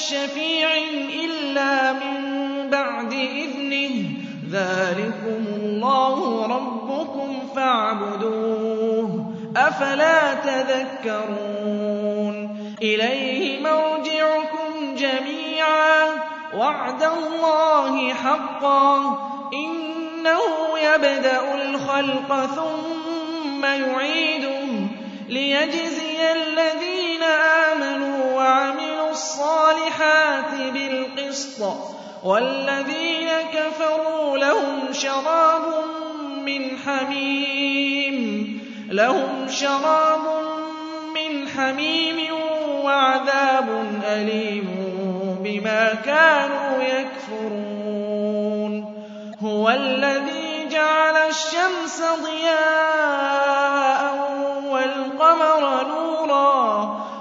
شفيع إلا من بعد إذنه. ذلكم الله ربكم فاعبدوه. أفلا تذكرون. إليه مرجعكم جميعا. وعد الله حقا. إنه يبدأ الخلق ثم يعيده. ليجزي الذين آمنوا وعملوا الصالحات بالقسط والذين كفروا لهم شراب من حميم لهم شراب من حميم وعذاب أليم بما كانوا يكفرون. هو الذي جعل الشمس ضياء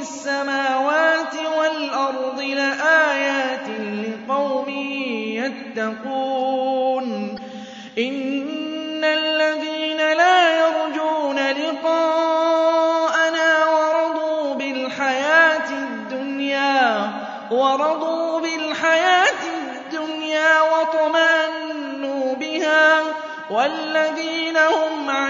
السماوات والأرض لآيات لقوم يتقون. إن الذين لا يرجون لقاءنا ورضوا بالحياة الدنيا ورضوا بالحياة الدنيا وطمأنوا بها والذين هم عن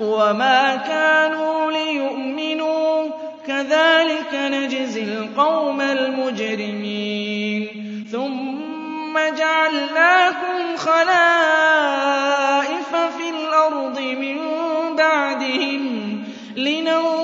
وما كانوا ليؤمنوا كذلك نجزي القوم المجرمين ثم جعلناكم خلائف في الأرض من بعدهم لِنَنظُرَ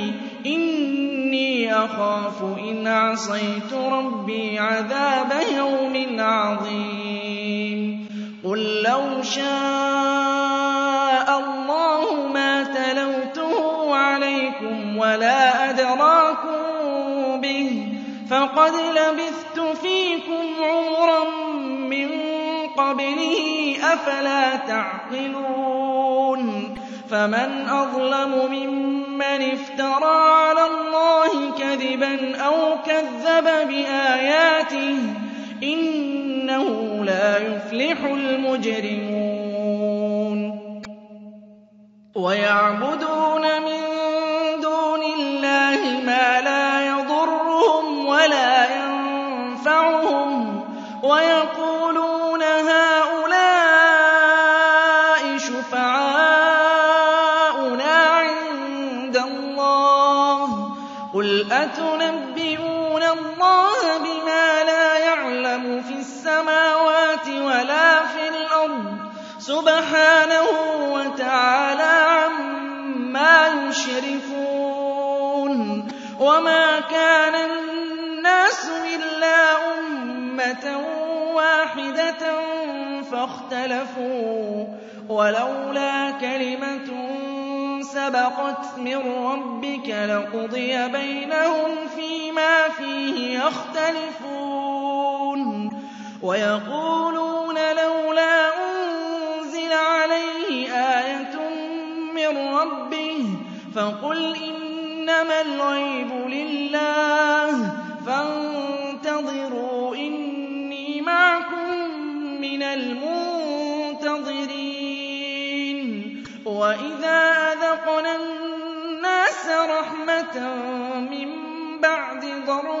أَخَافُ إِنْ عَصَيْتُ رَبِّي عَذَابَ يَوْمٍ عَظِيمٍ. قُل لَّوْ شَاءَ اللَّهُ مَا تَلَوْتُهُ عَلَيْكُمْ وَلَا أَدْرَاكُم بِهِ ۖ فَقَدْ لَبِثْتُ فِيكُمْ عُمُرًا مِّن قَبْلِهِ ۚ أَفَلَا تَعْقِلُونَ. فَمَنْ أَظْلَمُ مِمَّنِ افْتَرَىٰ عَلَى اللَّهِ كَذِبًا أَوْ كَذَّبَ بِآيَاتِهِ ۚ إِنَّهُ لَا يُفْلِحُ الْمُجْرِمُونَ. وَيَعْبُدُونَ مِن دُونِ اللَّهِ مَا لَا السَّمَاوَاتِ وَلَا فِي الْأَرْضِ ۚ سُبْحَانَهُ وَتَعَالَىٰ عَمَّا يُشْرِكُونَ وَمَا كَانَ النَّاسُ إِلَّا أُمَّةً وَاحِدَةً فَاخْتَلَفُوا ۚ وَلَوْلَا كَلِمَةٌ سَبَقَتْ مِن رَّبِّكَ لَقُضِيَ بَيْنَهُمْ فِيمَا فِيهِ يَخْتَلِفُونَ وَيَقُولُونَ لَوْلَا أُنزِلَ عَلَيْهِ آيَةٌ مِّن رَّبِّهِ ۖ فَقُلْ إِنَّمَا الْغَيْبُ لِلَّهِ فَانتَظِرُوا إِنِّي مَعَكُم مِّنَ الْمُنتَظِرِينَ. وَإِذَا أَذَقْنَا النَّاسَ رَحْمَةً مِّن بَعْدِ ضَرَّاءٍ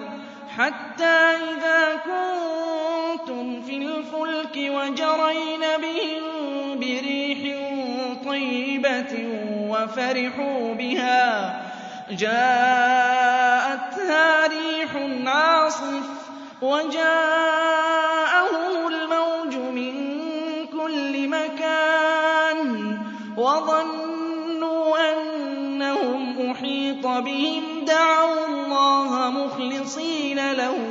حَتَّىٰ إِذَا كُنتُمْ فِي الْفُلْكِ وَجَرَيْنَ بِهِم بِرِيحٍ طَيِّبَةٍ وَفَرِحُوا بِهَا جَاءَتْهَا رِيحٌ عَاصِفٌ وَجَاءَهُمُ الْمَوْجُ مِن كُلِّ مَكَانٍ وَظَنُّوا أَنَّهُمْ أُحِيطَ بِهِمْ دَعَوُا اللَّهَ مُخْلِصِينَ لَهُ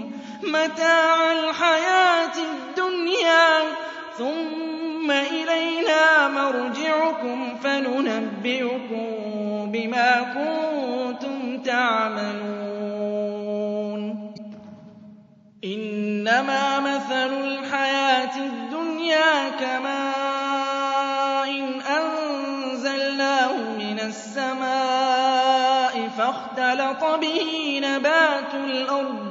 ۖ. مَّتَاعَ الْحَيَاةِ الدُّنْيَا ۖ ثُمَّ إِلَيْنَا مَرْجِعُكُمْ فَنُنَبِّئُكُم بِمَا كُنتُمْ تَعْمَلُونَ. إِنَّمَا مَثَلُ الْحَيَاةِ الدُّنْيَا كَمَاءٍ أَنزَلْنَاهُ مِنَ السَّمَاءِ فَاخْتَلَطَ بِهِ نَبَاتُ الْأَرْضِ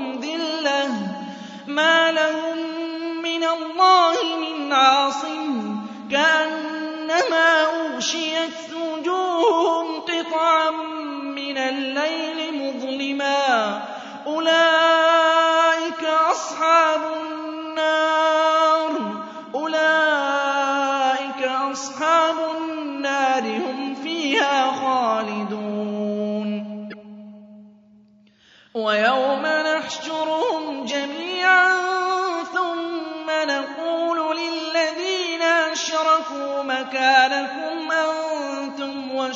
مَّا لَهُم مِّنَ اللَّهِ مِنْ عَاصِمٍ ۖ كَأَنَّمَا أُغْشِيَتْ وُجُوهُهُمْ قِطَعًا مِّنَ اللَّيْلِ مُظْلِمًا ۚ.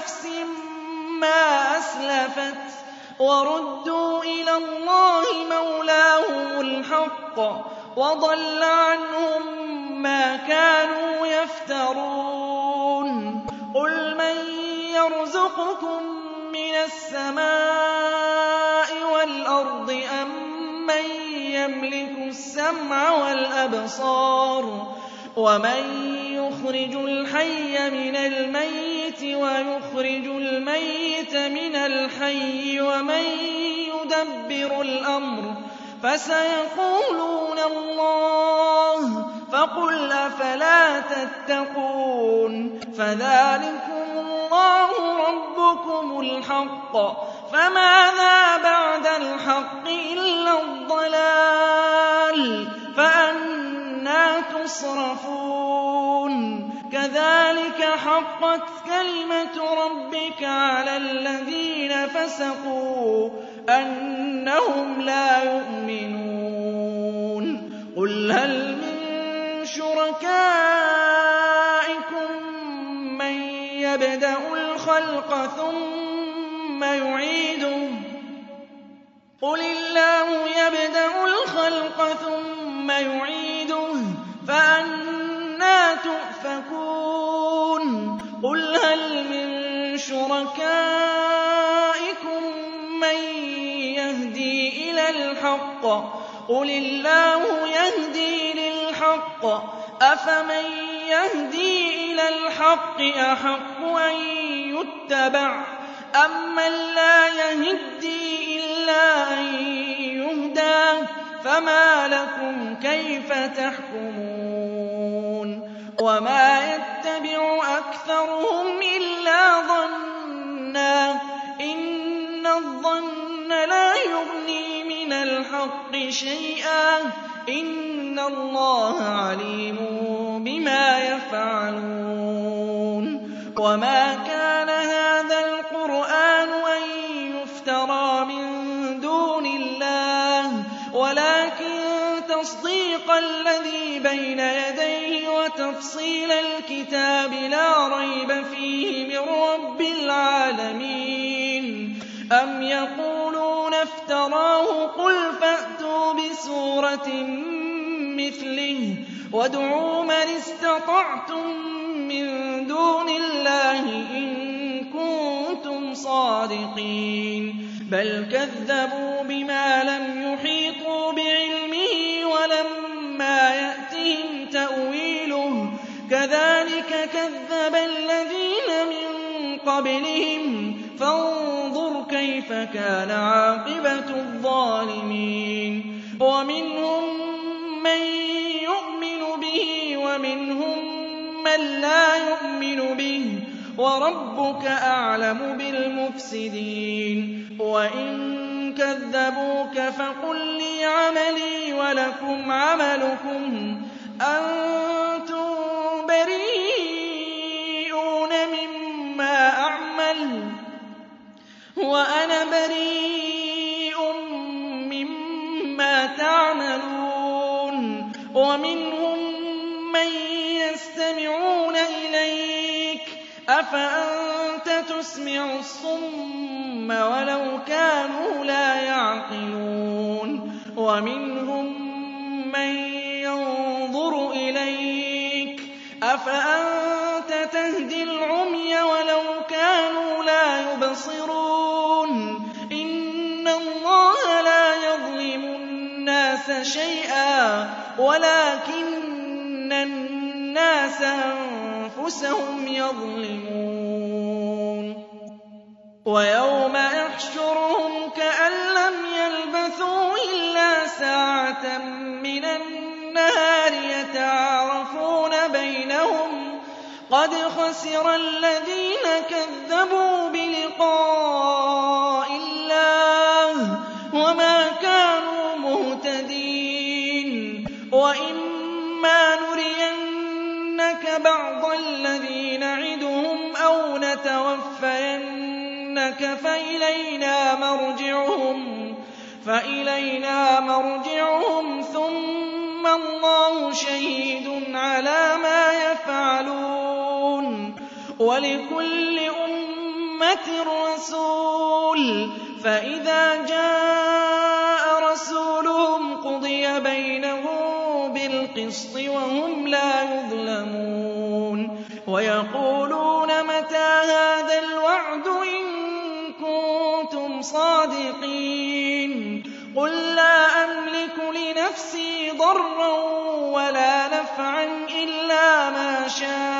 نَفْسٍ مَّا أَسْلَفَتْ ۚ وَرُدُّوا إِلَى اللَّهِ مَوْلَاهُمُ الْحَقِّ ۖ وَضَلَّ عَنْهُم مَّا كَانُوا يَفْتَرُونَ. قُلْ مَن يَرْزُقُكُم مِّنَ السَّمَاءِ وَالْأَرْضِ أَمَّن يَمْلِكُ السَّمْعَ وَالْأَبْصَارَ وَمَن يُخْرِجُ الْحَيَّ مِنَ الْمَيِّتِ وَيُخْرِجُ الْمَيِّتَ مِنَ الْحَيِّ وَمَن يُدَبِّرُ الْأَمْرَ ۚ فَسَيَقُولُونَ اللَّهُ ۚ فَقُلْ أَفَلَا تَتَّقُونَ فَذَٰلِكُمُ اللَّهُ رَبُّكُمُ الْحَقُّ ۖ فَمَاذَا بَعْدَ الْحَقِّ إِلَّا الضَّلَالُ ۖ فَأَنَّىٰ تُصْرَفُونَ كَذَٰلِكَ حَقَّتْ كَلِمَةُ رَبِّكَ عَلَى الَّذِينَ فَسَقُوا أَنَّهُمْ لَا يُؤْمِنُونَ. قُلْ هَلْ مِن شُرَكَائِكُم مَّن يَبْدَأُ الْخَلْقَ ثُمَّ يُعِيدُهُ ۚ؟ قُلِ اللَّهُ يَبْدَأُ الْخَلْقَ ثُمَّ يُعِيدُهُ ۖ فَأَنَّىٰ تُؤْفَكُونَ. قُلْ هَلْ مِن شُرَكَائِكُم مَّن يَهْدِي إِلَى الْحَقِّ ۚ؟ قُلِ اللَّهُ يَهْدِي لِلْحَقِّ ۗ. أَفَمَن يَهْدِي إِلَى الْحَقِّ أَحَقُّ أَن يُتَّبَعَ؟ أَمَّن لَّا يَهِدِّي إِلَّا أَن يُهْدَىٰ ۖ فَمَا لَكُمْ كَيْفَ تَحْكُمُونَ؟ وَمَا يَتَّبِعُ أَكْثَرُهُمْ إِلَّا ظَنًّا ۚ إِنَّ الظَّنَّ لَا يُغْنِي مِنَ الْحَقِّ شَيْئًا ۚ إِنَّ اللَّهَ عَلِيمٌ بِمَا يَفْعَلُونَ وَمَا كَانَ هَٰذَا الْقُرْآنُ أَن يُفْتَرَىٰ مِن دُونِ اللَّهِ وَلَٰكِن تَصْدِيقَ الَّذِي بَيْنَ يَدَيْهِ وَتَفْصِيلَ الْكِتَابِ لَا رَيْبَ فِيهِ مِن رَّبِّ الْعَالَمِينَ. أَمْ يَقُولُونَ افْتَرَاهُ ۖ قُلْ فَأْتُوا بِسُورَةٍ مِّثْلِهِ وَادْعُوا مَنِ اسْتَطَعْتُم مِّن دُونِ اللَّهِ إِن كُنتُمْ صَادِقِينَ. بَلْ كَذَّبُوا بِمَا لَمْ كَذَٰلِكَ كَذَّبَ الَّذِينَ مِن قَبْلِهِمْ ۖ. فَانظُرْ كَيْفَ كَانَ عَاقِبَةُ الظَّالِمِينَ. وَمِنْهُم مَّن يُؤْمِنُ بِهِ وَمِنْهُم مَّن لَّا يُؤْمِنُ بِهِ ۚ. وَرَبُّكَ أَعْلَمُ بِالْمُفْسِدِينَ. وَإِن كَذَّبُوكَ فَقُل لِّي عَمَلِي وَلَكُمْ عَمَلُكُمْ. أَفَأَنتَ تُسْمِعُ الصُّمَّ وَلَوْ كَانُوا لَا يَعْقِلُونَ وَمِنْهُم مَّن يَنظُرُ إِلَيْكَ ۚ أَفَأَنتَ تَهْدِي الْعُمْيَ وَلَوْ كَانُوا لَا يُبْصِرُونَ إِنَّ اللَّهَ لَا يَظْلِمُ النَّاسَ شَيْئًا وَلَٰكِنَّ النَّاسَ أَنفُسَهُمْ خَسِرَ الَّذِينَ كَذَّبُوا بِلِقَاءِ اللَّهِ وَمَا كَانُوا مُهْتَدِينَ وَإِمَّا نُرِيَنَّكَ بَعْضَ الَّذِي نَعِدُهُمْ أَوْ نَتَوَفَّيَنَّكَ فَإِلَيْنَا مَرْجِعُهُمْ ثُمَّ اللَّهُ شَهِيدٌ عَلَىٰ مَا يَفْعَلُونَ وَلِكُلِّ أُمَّةٍ رَّسُولٌ ۖ. فَإِذَا جَاءَ رَسُولُهُمْ قُضِيَ بَيْنَهُم بِالْقِسْطِ وَهُمْ لَا يُظْلَمُونَ. وَيَقُولُونَ مَتَىٰ هَٰذَا الْوَعْدُ إِن كُنتُمْ صَادِقِينَ. قُل لَّا أَمْلِكُ لِنَفْسِي ضَرًّا وَلَا نَفْعًا إِلَّا مَا شَاءَ.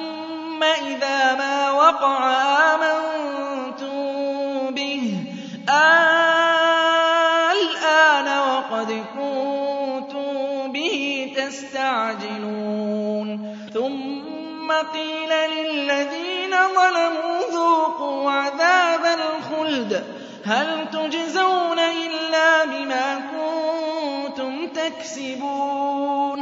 إِذَا مَا وَقَعَ آمَنتُم بِهِ. آلْآنَ وَقَدْ كُنتُم بِهِ تَسْتَعْجِلُونَ. ثُمَّ قِيلَ لِلَّذِينَ ظَلَمُوا ذُوقُوا عَذَابَ الْخُلْدِ. هَلْ تُجْزَوْنَ إِلَّا بِمَا كُنتُمْ تَكْسِبُونَ؟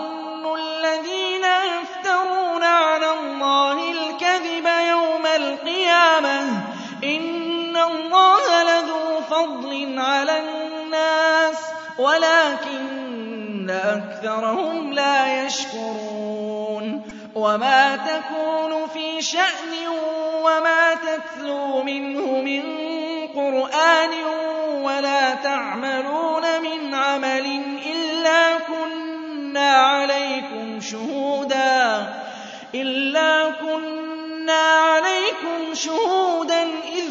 فَضْلٍ عَلَى النَّاسِ وَلَٰكِنَّ أَكْثَرَهُمْ لَا يَشْكُرُونَ. وَمَا تَكُونُ فِي شَأْنٍ وَمَا تَتْلُو مِنْهُ مِن قُرْآنٍ وَلَا تَعْمَلُونَ مِنْ عَمَلٍ إِلَّا كُنَّا عَلَيْكُمْ شُهُودًا إِذْ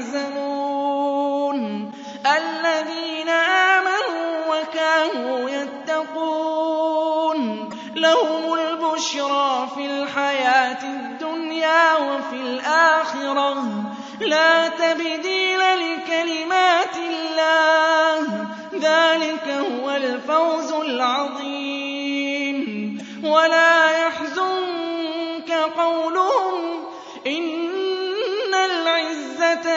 يَحْزَنُونَ. الَّذِينَ آمَنُوا وَكَانُوا يَتَّقُونَ. لَهُمُ الْبُشْرَىٰ فِي الْحَيَاةِ الدُّنْيَا وَفِي الْآخِرَةِ ۚ. لَا تَبْدِيلَ لِكَلِمَاتِ اللَّهِ ۚ. ذَٰلِكَ هُوَ الْفَوْزُ الْعَظِيمُ.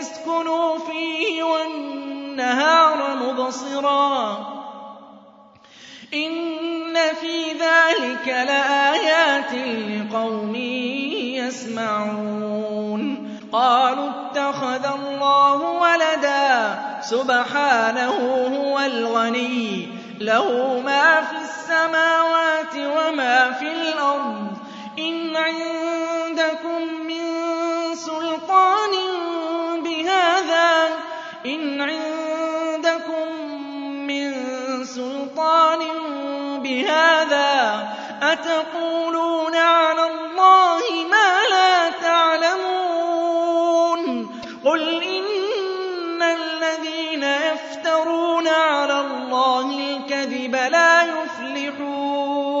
لِتَسْكُنُوا فِيهِ وَالنَّهَارَ مُبْصِرًا ۚ. إِنَّ فِي ذَٰلِكَ لَآيَاتٍ لِّقَوْمٍ يَسْمَعُونَ. قَالُوا اتَّخَذَ اللَّهُ وَلَدًا ۗ. سُبْحَانَهُ هُوَ الْغَنِيُّ ۖ. لَهُ مَا فِي السَّمَاوَاتِ وَمَا فِي الْأَرْضِ ۚ. إِنْ عِندَكُم مِّن سُلْطَانٍ بِهَٰذَا ۚ أَتَقُولُونَ عَلَى اللَّهِ مَا لَا تَعْلَمُونَ قُلْ إِنَّ الَّذِينَ يَفْتَرُونَ عَلَى اللَّهِ الْكَذِبَ لَا يُفْلِحُونَ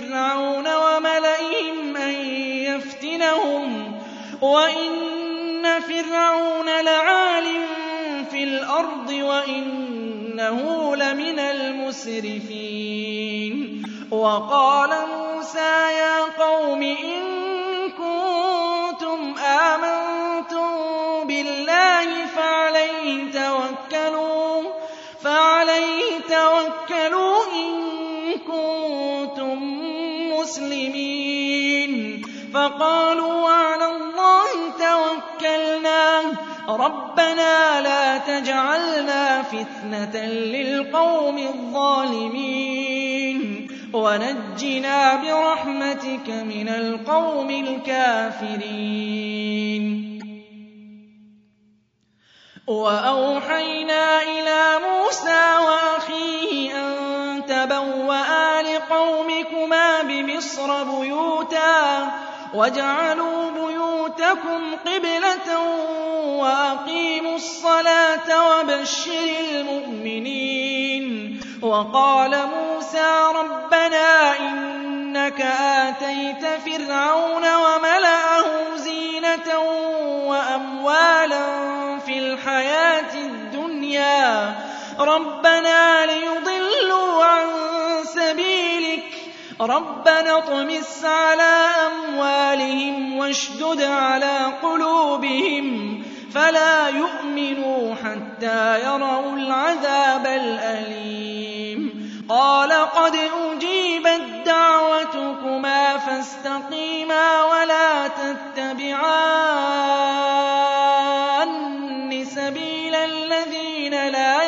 فِرْعَوْنَ وَمَلَئِهِمْ أَن يَفْتِنَهُمْ ۚ وَإِنَّ فِرْعَوْنَ لَعَالٍ فِي الْأَرْضِ وَإِنَّهُ لَمِنَ الْمُسْرِفِينَ. وَقَالَ مُوسَىٰ يَا قَوْمِ إِن كُنتُمْ آمَنتُم مُّسْلِمِينَ فَقَالُوا عَلَى اللَّهِ تَوَكَّلْنَا. رَبَّنَا لَا تَجْعَلْنَا فِتْنَةً لِّلْقَوْمِ الظَّالِمِينَ. وَنَجِّنَا بِرَحْمَتِكَ مِنَ الْقَوْمِ الْكَافِرِينَ. وَأَوْحَيْنَا إِلَىٰ مُوسَىٰ وَأَخِيهِ أَن تَبَوَّآ لِقَوْمِكُمَا بِمِصْرَ بُيُوتًا وَاجْعَلُوا بُيُوتَكُمْ قِبْلَةً وَأَقِيمُوا الصَّلَاةَ وَبَشِّرِ الْمُؤْمِنِينَ. وَقَالَ مُوسَىٰ رَبَّنَا إِنَّكَ آتَيْتَ فِرْعَوْنَ وَمَلَأَهُ زِينَةً وَأَمْوَالًا فِي الْحَيَاةِ الدُّنْيَا. رَبَّنَا لِيُضِلُّوا رَبَّنَا اطْمِسْ عَلَىٰ أَمْوَالِهِمْ وَاشْدُدْ عَلَىٰ قُلُوبِهِمْ فَلَا يُؤْمِنُوا حَتَّىٰ يَرَوُا الْعَذَابَ الْأَلِيمَ. قَالَ قَدْ أُجِيبَت دَّعْوَتُكُمَا فَاسْتَقِيمَا وَلَا تَتَّبِعَانِّ سَبِيلَ الَّذِينَ لَا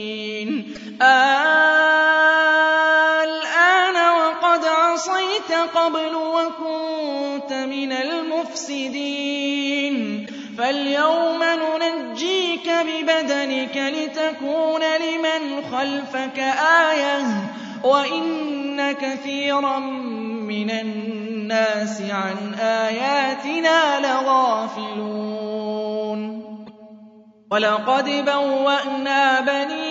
الآن وقد عصيت قبل وكنت من المفسدين. فاليوم ننجيك ببدنك لتكون لمن خلفك آية وإن كثيرا من الناس عن آياتنا لغافلون. ولقد بوأنا بني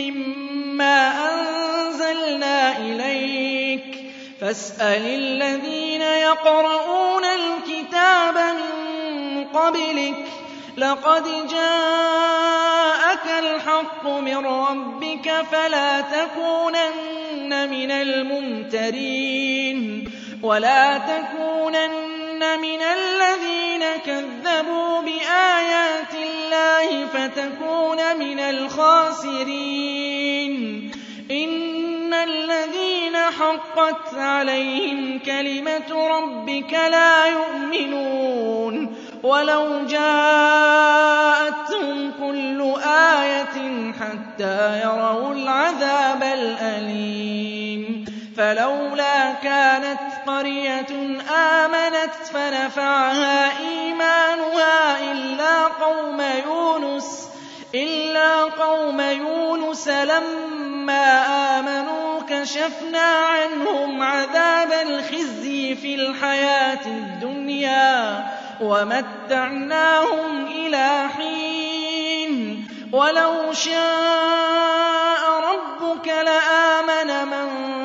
مما أنزلنا إليك. فاسأل الذين يقرؤون الكتاب من قبلك. لقد جاءك الحق من ربك فلا تكونن من الممترين. ولا تكونن من الذين كذبوا بآيات الله فتكون من الخاسرين. إن الذين حقت عليهم كلمة ربك لا يؤمنون. ولو جاءتهم كل آية حتى يروا العذاب الأليم. فلولا كانت قرية آمنت فنفعها إيمانها إلا قوم يونس إلا قوم يونس لما آمنوا كشفنا عنهم عذاب الخزي في الحياة الدنيا ومتعناهم إلى حين. ولو شاء ربك لآمن من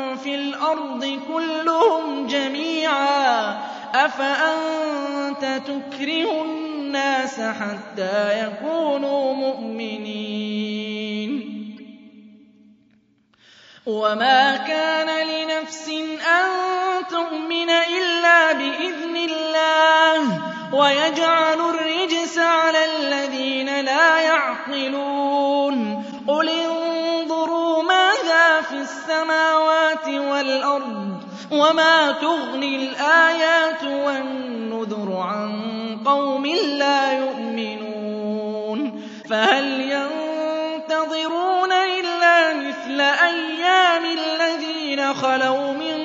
الأرض كلهم جميعا أفأنت تكره الناس حتى يكونوا مؤمنين؟ وما كان لنفس أن تؤمن إلا بإذن الله ويجعل الرجس على الذين لا يعقلون. قل انظروا ماذا في السماوات والأرض وما تغني الآيات والنذر عن قوم لا يؤمنون فهل ينتظرون إلا مثل أيام الذين خلوا من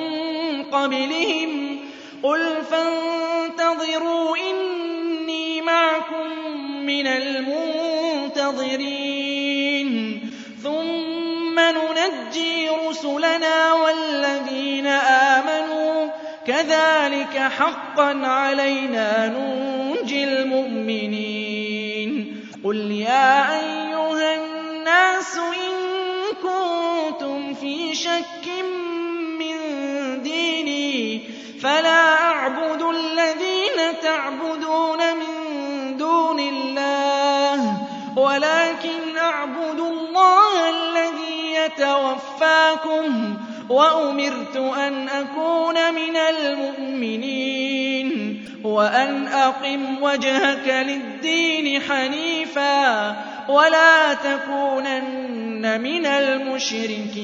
قبلهم قل فانتظروا إني معكم من المنتظرين ننجي رسلنا والذين آمنوا. كذلك حقا علينا ننجي المؤمنين. قل يا أيها الناس إن كنتم في شك من ديني فلا أعبد الذين تعبدون يتوفاكم وأمرت أن أكون من المؤمنين وأن أقم وجهك للدين حنيفا ولا تكونن من المشركين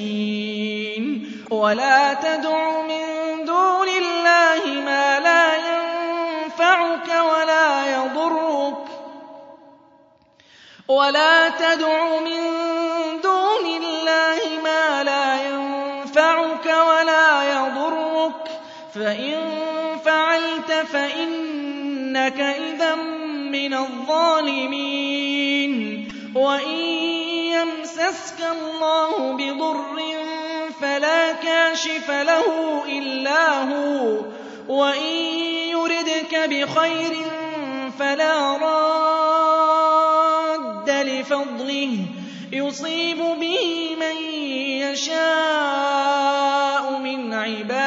ولا تدع من دون الله ما لا ينفعك ولا يضرك ولا تدع من دون الله فإن فعلت فإنك إذا من الظالمين وإن يمسسك الله بضر فلا كاشف له إلا هو وإن يردك بخير فلا راد لفضله يصيب به من يشاء من عباده